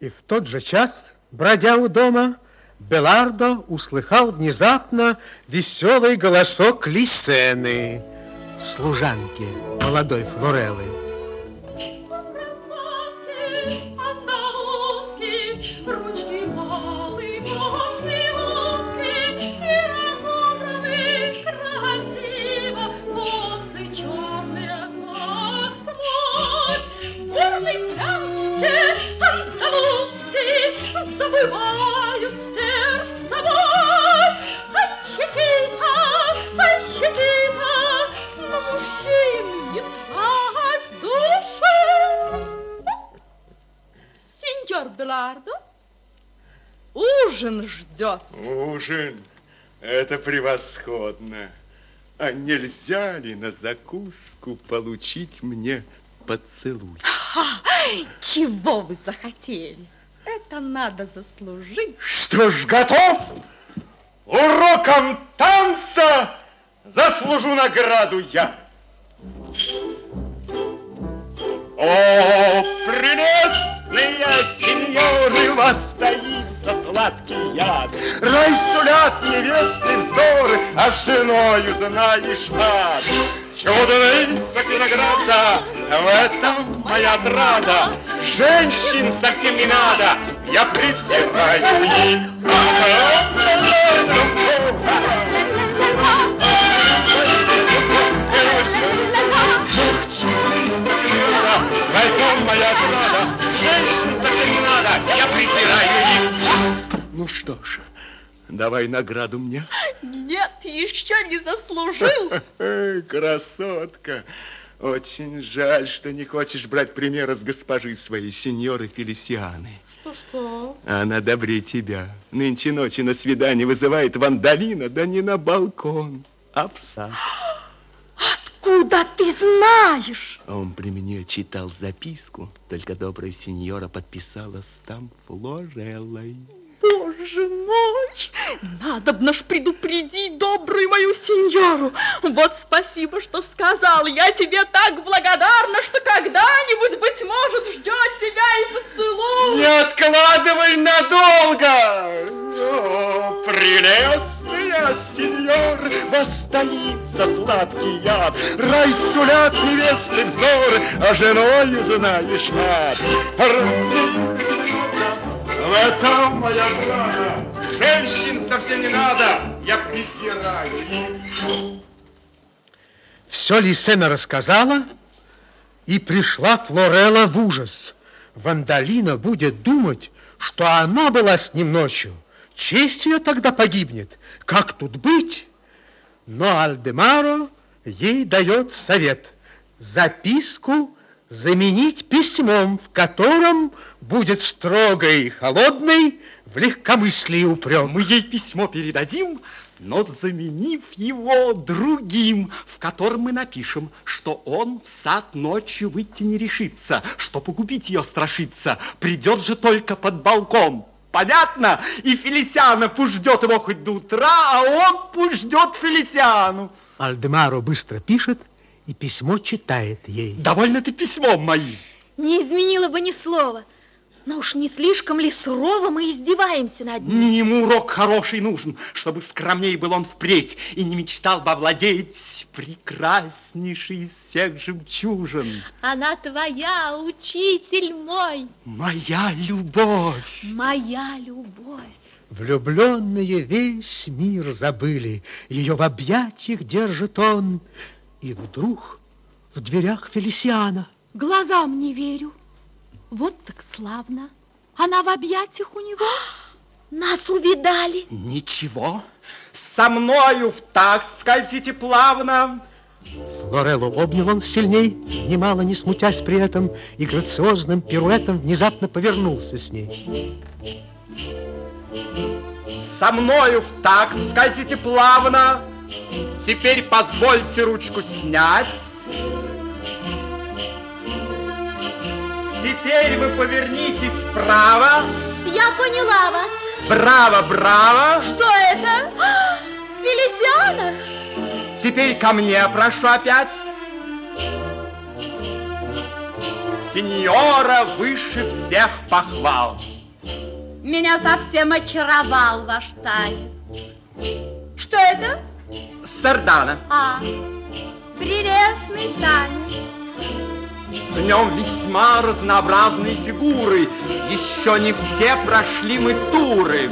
И в тот же час, бродя у дома, Белардо услыхал внезапно веселый голосок Лисены, служанки молодой Флореллы. Забывают сердце мой. Ай, Чикита, ай, Чикита, на мужчин не трать души. Сеньор Белардо, ужин ждет. Ужин? Это превосходно. А нельзя ли на закуску получить мне поцелуй? Чего вы захотели? Это надо заслужить. Что ж, готов? Уроком танца заслужу награду я. О, прелестные сеньоры, вас таится сладкий яд. Рай сулят невесты взоры, а женою знаешь ад. Чудный винограда, в этом моя отрада. Женщин совсем не надо, я презираю их. В моя отрада, женщин совсем не надо, я презираю их. Ну что ж, Давай награду мне. Нет, еще не заслужил. Красотка. Очень жаль, что не хочешь брать примера с госпожи своей, сеньоры Фелисианы. Что-что? Она добрее тебя. Нынче ночью на свидание вызывает Вандалина, да не на балкон, а в сад. Откуда ты знаешь? Он при мне читал записку, только добрая сеньора подписала стамп Флореллой. Боже мой, надо б наш предупредить добрую мою сеньору. Вот спасибо, что сказал. Я тебе так благодарна, что когда-нибудь, быть может, ждет тебя и поцелуй. Не откладывай надолго. О, прелестная сеньор, востоится сладкий яд. Рай сулят невесты взоры, а женой знаешь ад. В этом моя правда. Женщин совсем не надо. Я презираю. Все Лисена рассказала, и пришла Флорелла в ужас. Вандалина будет думать, что она была с ним ночью. Честь ее тогда погибнет. Как тут быть? Но Альдемаро ей дает совет. Записку заменить письмом, в котором будет строгой и холодной в легкомыслии упрек. Мы ей письмо передадим, но заменив его другим, в котором мы напишем, что он в сад ночью выйти не решится, что погубить ее страшится, придет же только под балкон. Понятно? И Фелисиана пусть ждет его хоть до утра, а он пусть ждет Фелисиану. Альдемаро быстро пишет и письмо читает ей. Довольно ты письмом моим. Не изменила бы ни слова. Но уж не слишком ли сурово мы издеваемся над ним? Не ему урок хороший нужен, чтобы скромней был он впредь и не мечтал бы овладеть прекраснейшей из всех жемчужин. Она твоя, учитель мой. Моя любовь. Моя любовь. Влюбленные весь мир забыли, ее в объятиях держит он. И вдруг в дверях Фелисиана. Глазам не верю. Вот так славно. Она в объятиях у него. Нас увидали. Ничего. Со мною в такт скользите плавно. Флореллу обнял он сильней, немало не смутясь при этом, и грациозным пируэтом внезапно повернулся с ней. Со мною в такт скользите плавно. Теперь позвольте ручку снять. Теперь вы повернитесь вправо. Я поняла вас. Браво, браво. Что это? Фелисиана? Теперь ко мне прошу опять. сеньора выше всех похвал. Меня совсем очаровал ваш танец. Что это? Сардана. А, прелестный танец. В нем весьма разнообразные фигуры. Еще не все прошли мы туры.